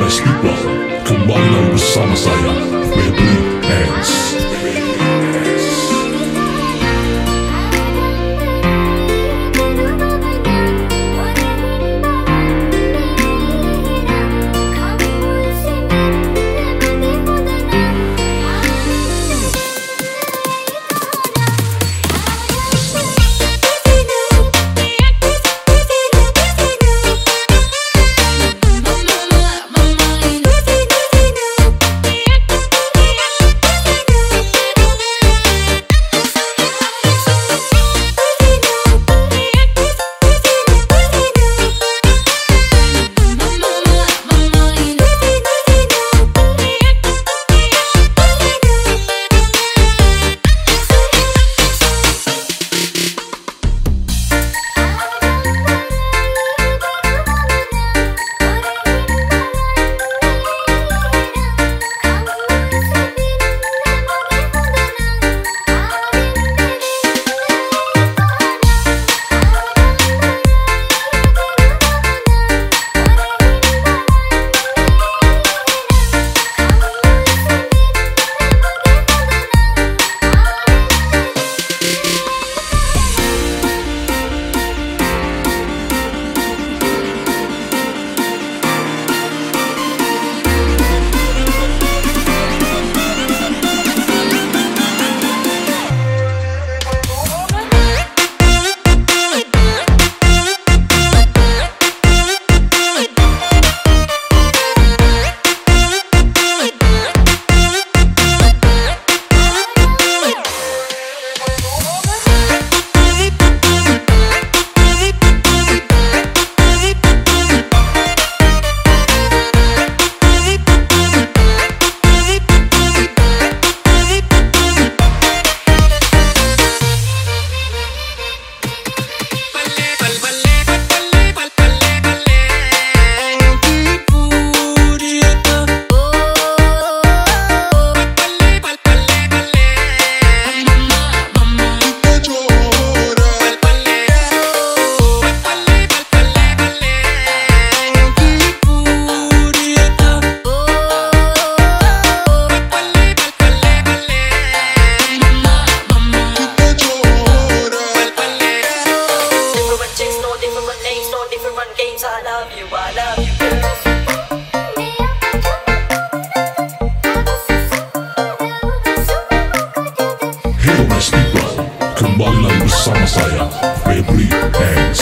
panas kita Kembali bersama saya Baby Hands games. I love you, I love you, girl. Kembali lagi bersama saya, Febri Hands.